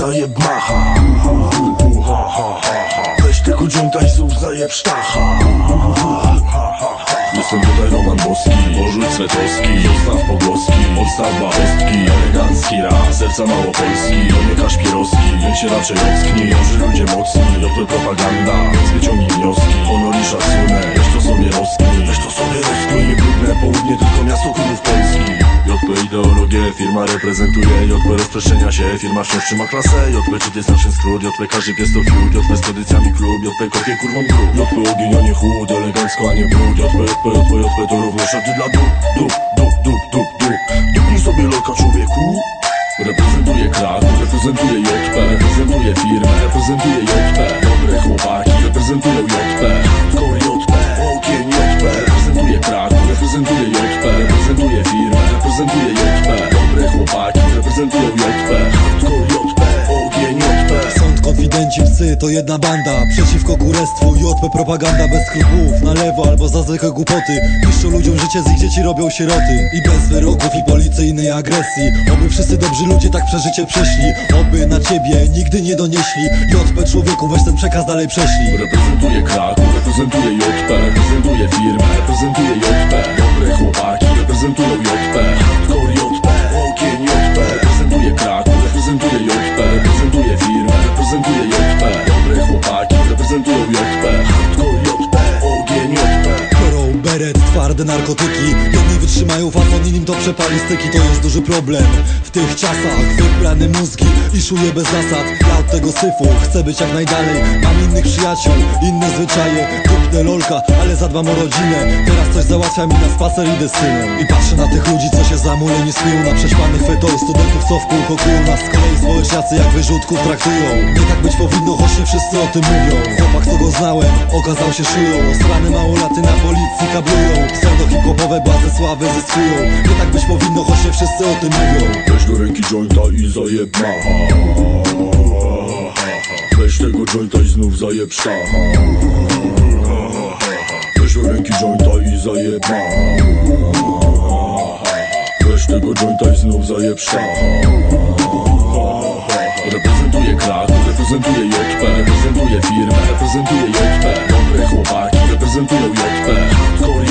zajeb macha Hu, ha, ha, ha, ha. Weź tego dżunta i znów zajeb sztacha. Jestem tutaj Roman Boski Porzuć swe troski, odstaw pogłoski Odstaw bałostki, elegancki raz Serca małopolski, to nie kaszpierowski Więc się raczej ocknij, dobrzy ludzie mocni JP propaganda, więc wyciągnij wnioski. Honor i szacunek, weź to sobie rozknij Weź to sobie rozkmij. Nie brudne południe, tylko miasto królów Polski JP ideologię, firma reprezentuje JP rozprzestrzenia się, firma wciąż trzyma klasę JP czy to jest nasz skrót, JP każdy pies to fiut JP z tradycjami klub, JP kopie kurwą grób JP ogień, a nie chłód, elegancko, a nie brud. JP, JP, JP, JP to również rady dla dup, dup, dup, dup, dup, dup. Dupnij sobie loka człowieku. Reprezentuję Kraków, reprezentuję JP Reprezentuję firmę, psy to jedna banda. Przeciwko kurestwu JP propaganda bez skrupułów. Na lewo albo za zwykłe głupoty. Niszczą ludziom życie, z ich dzieci robią sieroty. I bez wyroków i policyjnej agresji. Oby wszyscy dobrzy ludzie tak przeżycie przeszli. Oby na ciebie nigdy nie donieśli. JP człowieku weź ten przekaz dalej prześlij. Reprezentuję Kraków, reprezentuję JP Reprezentuję firmę, reprezentuję beret, twarde narkotyki Jedni wytrzymają fason, innym to przepali styki To jest duży problem. W tych czasach Wybrane mózgi i szuję bez zasad. Ja od tego syfu chcę być jak najdalej. Mam innych przyjaciół, inne zwyczaje. Kupnę lolka, ale zadbam o rodzinę. Teraz coś załatwia mi na spacer idę z synem. I patrzę na tych ludzi, co się zamuleni snują Na prześpanych fetol. Studentów, co w kółko kują Nas z kolei społeczniacy jak wyrzutków traktują. Nie tak być powinno, choć nie wszyscy o tym mówią. Chłopak, co go znałem, okazał się szyją. Strany małolaty na policji kablują. Pseudo hip-hopowe bazy sławy Nie tak być powinno, choć nie wszyscy o tym mówią Weź do ręki jointa i zajeb macha Weź tego jointa i znów zajeb Weź do ręki jointa i zajeb macha Weź tego jointa i znów zajeb Reprezentuję Kraków, reprezentuję JP Reprezentuję firmę, reprezentuję JP Dobre chłopaki, reprezentują JP